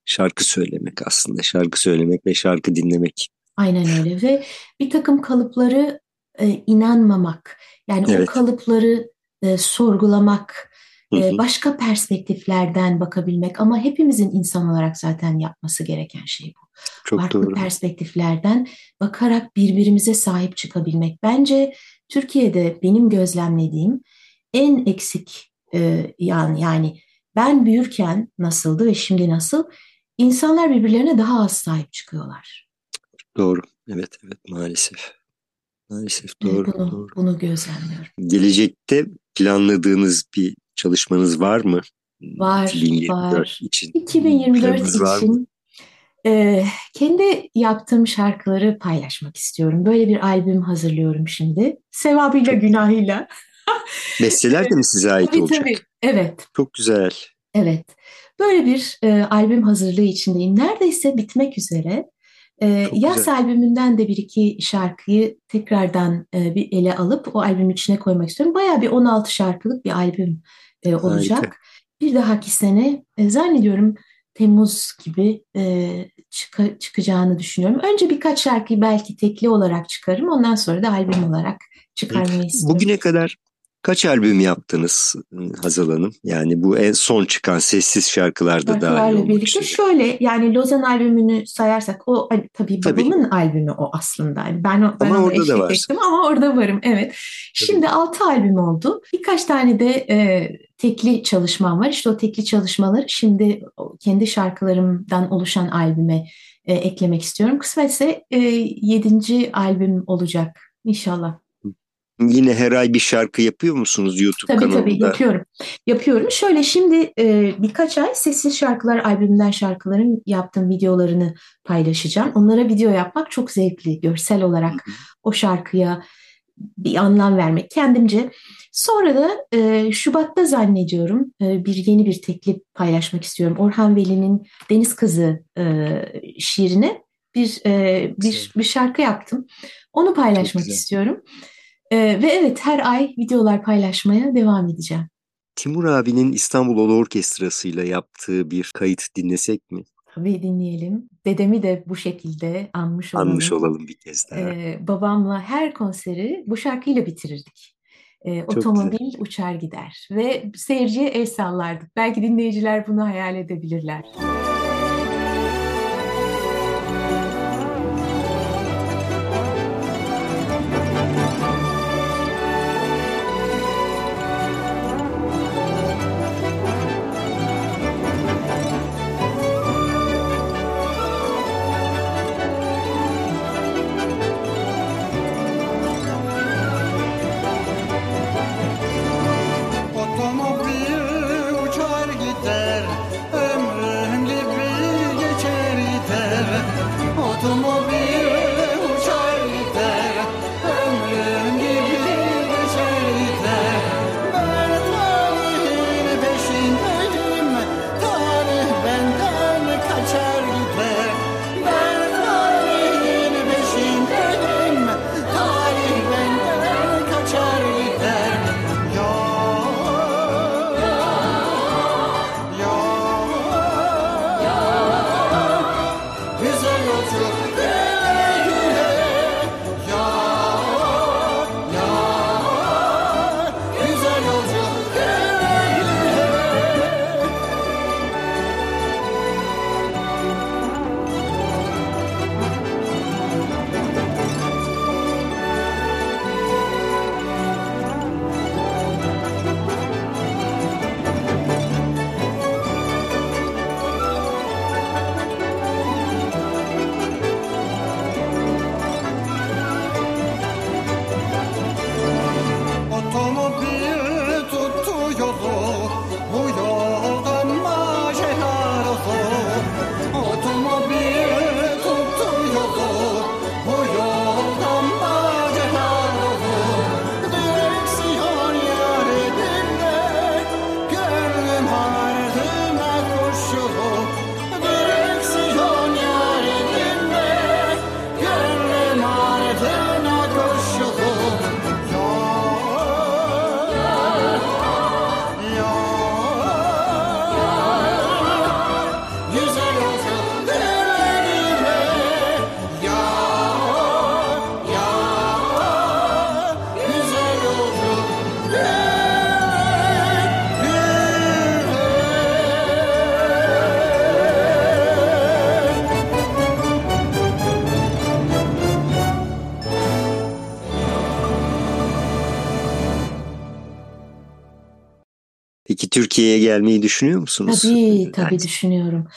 şarkı söylemek aslında. Şarkı söylemek ve şarkı dinlemek.
Aynen öyle ve bir takım kalıpları e, inanmamak. Yani evet. o kalıpları e, sorgulamak, e, başka perspektiflerden bakabilmek ama hepimizin insan olarak zaten yapması gereken şey bu. Çok Farklı doğru. perspektiflerden bakarak birbirimize sahip çıkabilmek. Bence Türkiye'de benim gözlemlediğim en eksik e, yani yani ben büyürken nasıldı ve şimdi nasıl insanlar birbirlerine daha az sahip çıkıyorlar.
Doğru. Evet evet maalesef. Maalesef doğru.
Bunu, doğru. bunu gözlemliyorum.
Gelecekte planladığınız bir çalışmanız var mı?
Var, 2024 var. için. 2024 için e, kendi yaptığım şarkıları paylaşmak istiyorum. Böyle bir albüm hazırlıyorum şimdi. Sevabıyla, günahıyla.
Besteler de mi size ait tabii, olacak? Tabii,
evet.
Çok güzel.
Evet. Böyle bir e, albüm hazırlığı içindeyim. Neredeyse bitmek üzere. E, yaz güzel. albümünden de bir iki şarkıyı tekrardan e, bir ele alıp o albümün içine koymak istiyorum. Baya bir 16 şarkılık bir albüm e, olacak. Harika. Bir dahaki sene e, zannediyorum Temmuz gibi e, çık çıkacağını düşünüyorum. Önce birkaç şarkıyı belki tekli olarak çıkarım. Ondan sonra da albüm olarak çıkarmayı istiyorum.
Bugüne kadar Kaç albüm yaptınız ıı, Hazal Hanım? Yani bu en son çıkan sessiz şarkılarda da dahil
birlikte şöyle yani Lozan albümünü sayarsak o hani, tabii, tabii babamın albümü o aslında. Yani ben ben ama orada da var. Ettim ama orada varım evet. Şimdi tabii. 6 albüm oldu. Birkaç tane de e, tekli çalışmam var. İşte o tekli çalışmaları şimdi kendi şarkılarımdan oluşan albüme e, eklemek istiyorum. Kısmetse e, 7. albüm olacak inşallah.
Yine her ay bir şarkı yapıyor musunuz YouTube
tabii,
kanalında?
Tabii tabii yapıyorum. Yapıyorum. Şöyle şimdi e, birkaç ay Sessiz Şarkılar albümünden şarkıların yaptığım videolarını paylaşacağım. Onlara video yapmak çok zevkli. Görsel olarak o şarkıya bir anlam vermek kendimce. Sonra da e, Şubat'ta zannediyorum e, bir yeni bir teklif paylaşmak istiyorum. Orhan Veli'nin Deniz Kızı e, şiirine bir e, bir bir şarkı yaptım. Onu paylaşmak istiyorum. Ee, ve evet her ay videolar paylaşmaya devam edeceğim.
Timur abinin İstanbul Olu Orkestrası ile yaptığı bir kayıt dinlesek mi?
Tabii dinleyelim. Dedemi de bu şekilde anmış
olalım. Anmış olalım bir kez daha.
Ee, babamla her konseri bu şarkıyla bitirirdik. Ee, otomobil güzel. uçar gider ve seyirciye el sallardık. Belki dinleyiciler bunu hayal edebilirler. Müzik
Türkiye'ye gelmeyi düşünüyor musunuz?
Tabii tabii düşünüyorum.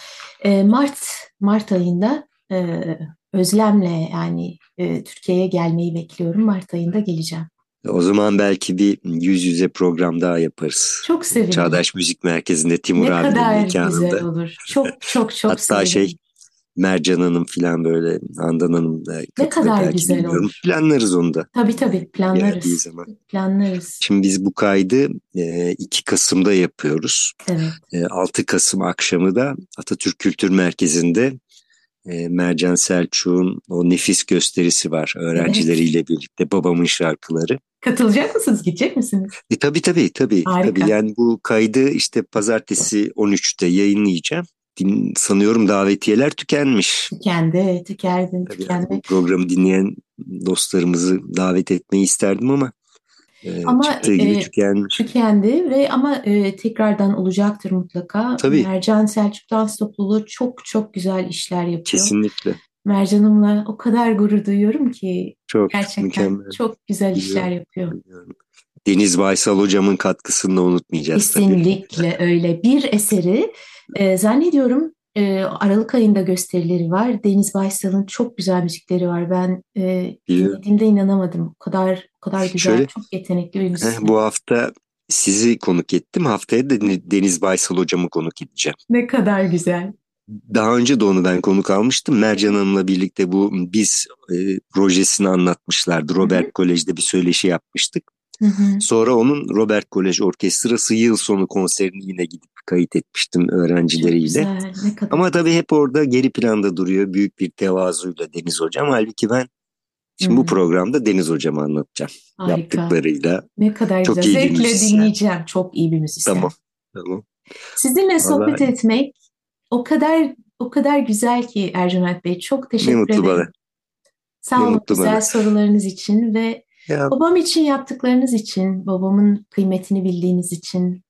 E, Mart Mart ayında e, özlemle yani e, Türkiye'ye gelmeyi bekliyorum. Mart ayında geleceğim.
O zaman belki bir yüz yüze program daha yaparız.
Çok sevinirim.
Çağdaş Müzik Merkezi'nde Timur
ne
abinin
kadar
mekanında.
güzel olur. Çok çok çok
Hatta
sevinirim.
şey Mercan Hanım falan böyle Handan Hanım da katılır
kadar
belki
güzel
bilmiyorum.
olur.
Planlarız onu da
Tabii tabii planlarız.
zaman.
Planlarız.
Şimdi biz bu kaydı e, 2 Kasım'da yapıyoruz.
Evet.
E, 6 Kasım akşamı da Atatürk Kültür Merkezi'nde e, Mercan Selçuk'un o nefis gösterisi var öğrencileriyle birlikte babamın şarkıları.
Katılacak mısınız? Gidecek misiniz?
E, tabii tabii tabii.
Harika.
tabii. Yani bu kaydı işte pazartesi 13'te yayınlayacağım. Din, sanıyorum davetiyeler tükenmiş.
Tükendi, tükerdin,
Tabii yani
tükendi.
bu programı dinleyen dostlarımızı davet etmeyi isterdim ama, e,
Ama,
çıktığı gibi
e,
tükenmiş.
Tükendi ve ama e, tekrardan olacaktır mutlaka.
Tabii.
Mercan Selçuk Dans Topluluğu çok çok güzel işler yapıyor.
Kesinlikle.
Mercan'ımla o kadar gurur duyuyorum ki
Çok
gerçekten
mükemmel.
çok güzel işler
Biliyorum.
yapıyor.
Biliyorum. Deniz Baysal hocamın katkısını da unutmayacağız tabii.
Kesinlikle öyle. Bir eseri e, zannediyorum e, Aralık ayında gösterileri var. Deniz Baysal'ın çok güzel müzikleri var. Ben e, dinlediğimde inanamadım. O kadar o kadar güzel,
Şöyle-
çok yetenekli bir müzisyen.
bu hafta sizi konuk ettim. Haftaya da Deniz Baysal hocamı konuk edeceğim.
Ne kadar güzel.
Daha önce de onu ben konuk almıştım. Mercan Hanım'la birlikte bu biz e, projesini anlatmışlardı. Robert Kolej'de bir söyleşi yapmıştık.
Hı hı.
Sonra onun Robert Kolej Orkestrası yıl sonu konserini yine gidip kayıt etmiştim öğrencileriyle.
güzel. Ne
Ama tabii hep orada geri planda duruyor büyük bir tevazuyla Deniz Hocam. Halbuki ben şimdi bu
Hı.
programda Deniz Hocam'ı anlatacağım.
harika.
Yaptıklarıyla.
Ne kadar
Çok
güzel. Zevkle
müzisyen.
dinleyeceğim. Çok iyi bir müzisyen.
Tamam. Tamam.
Sizinle sohbet
Vallahi-
etmek o kadar o kadar güzel ki Ercüment Bey. Çok
Ne
teşekkür
mutlu
ederim.
bana.
Sağ
Ne
olun güzel
bana.
sorularınız için ve
Ya
babam için yaptıklarınız için, babamın kıymetini bildiğiniz için.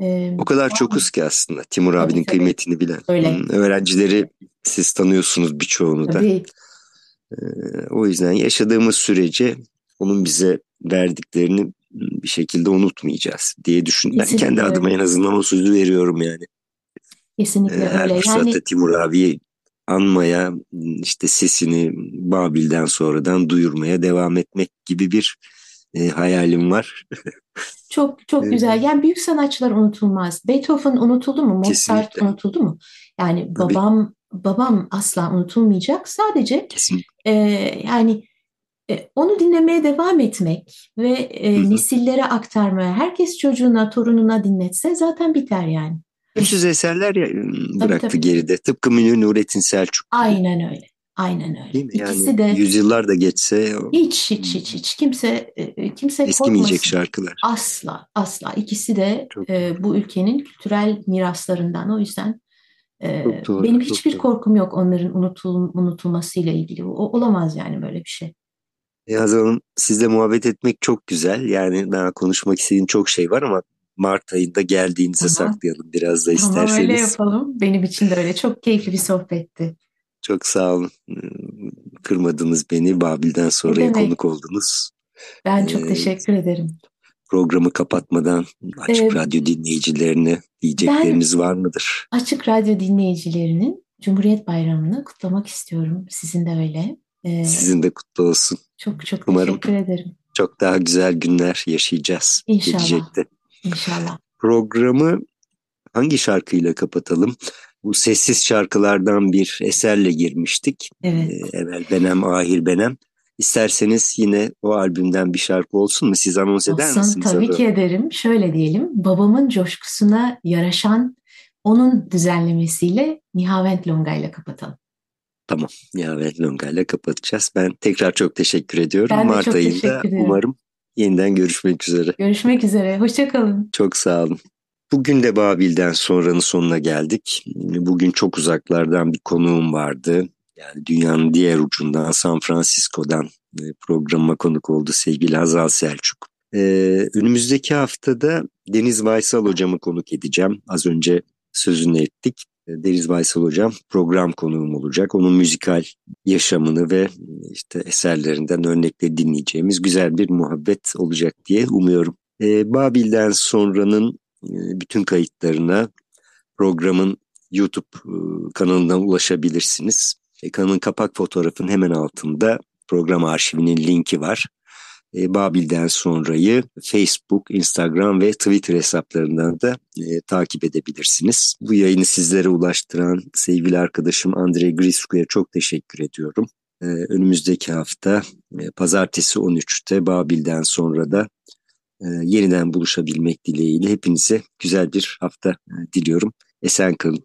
Ee,
o kadar çokuz ki aslında Timur
Tabii,
abinin
tabii.
kıymetini bilen.
Öyle.
Hmm, Öğrencileri siz tanıyorsunuz birçoğunu da.
tabii
Ee, O yüzden yaşadığımız sürece onun bize verdiklerini bir şekilde unutmayacağız diye düşün. Ben kendi adıma en azından o sözü veriyorum yani.
kesinlikle
Ee, Her
öyle.
fırsatta
Yani
Timur abiyi anmaya, işte sesini Babil'den sonradan duyurmaya devam etmek gibi bir e, hayalim var.
çok çok
Evet.
güzel. Yani büyük sanatçılar unutulmaz. Beethoven unutuldu mu? Mozart
Kesinlikle.
unutuldu mu? Yani
Tabii.
babam babam asla unutulmayacak. Sadece e, yani e, onu dinlemeye devam etmek ve e,
Hı hı.
nesillere aktarmaya, herkes çocuğuna, torununa dinletse zaten biter yani.
Ünsüz eserler ya, bıraktı
tabii.
geride. Tıpkı Münir Nurettin Selçuk.
Aynen öyle. Aynen öyle.
Değil mi? Yani
İkisi de
yüzyıllar da geçse
hiç hiç hiç hiç kimse e, kimse
eskimeyecek
korkmasın.
şarkılar.
Asla asla. İkisi de
Çok
e, bu ülkenin kültürel miraslarından. O yüzden e,
Çok doğru,
benim hiçbir
doğru.
korkum yok onların unutul, unutulmasıyla ilgili. O, olamaz yani böyle bir şey.
Yaz Hanım sizle muhabbet etmek çok güzel. Yani daha konuşmak istediğim çok şey var ama Mart ayında geldiğinizde
Tamam.
saklayalım biraz da
Tamam öyle
isterseniz.
yapalım. Benim için de öyle. Çok keyifli bir sohbetti.
Çok sağ olun. Kırmadınız beni. Babil'den
demek?
konuk oldunuz.
Ben çok
Ee,
teşekkür ederim.
Programı kapatmadan Açık
Ee,
Radyo dinleyicilerine diyecekleriniz var mıdır?
Açık Radyo dinleyicilerinin Cumhuriyet Bayramı'nı kutlamak istiyorum. Sizin de öyle. Ee,
Sizin de kutlu olsun.
çok çok
Umarım.
teşekkür ederim.
Çok daha güzel günler yaşayacağız.
İnşallah.
Gelecekte.
İnşallah.
Programı hangi şarkıyla kapatalım? Bu sessiz şarkılardan bir eserle girmiştik.
Evet.
Ee, Evvel Benem, Ahir Benem. İsterseniz yine o albümden bir şarkı olsun mu? Siz anons eder
Olsun
misiniz?
tabii
Ada?
ki ederim. Şöyle diyelim. Babamın coşkusuna yaraşan onun düzenlemesiyle Nihavent Longa ile kapatalım.
Nihavet Longa ile kapatacağız. Ben tekrar çok teşekkür ediyorum.
Ben de
Mart
çok
ayında
teşekkür ederim.
umarım yeniden görüşmek üzere.
Görüşmek üzere. Hoşçakalın.
Çok sağ olun. Bugün de Babil'den sonranın sonuna geldik. Bugün çok uzaklardan bir konuğum vardı. Yani dünyanın diğer ucundan San Francisco'dan e, programıma konuk oldu sevgili Hazal Selçuk. Ee, önümüzdeki haftada Deniz Baysal hocamı konuk edeceğim. Az önce sözünü ettik. E, Deniz Baysal hocam program konuğum olacak. Onun müzikal yaşamını ve işte eserlerinden örnekleri dinleyeceğimiz güzel bir muhabbet olacak diye umuyorum. Ee, Babil'den sonranın bütün kayıtlarına programın YouTube kanalından ulaşabilirsiniz. Kanalın kapak fotoğrafının hemen altında program arşivinin linki var. E, Babil'den sonrayı Facebook, Instagram ve Twitter hesaplarından da e, takip edebilirsiniz. Bu yayını sizlere ulaştıran sevgili arkadaşım Andre Grisku'ya çok teşekkür ediyorum. E, önümüzdeki hafta e, pazartesi 13'te Babil'den sonra da e, yeniden buluşabilmek dileğiyle hepinize güzel bir hafta e, diliyorum. Esen kalın.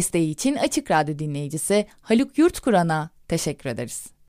Desteği için Açık Radyo dinleyicisi Haluk Yurtkuran'a teşekkür ederiz.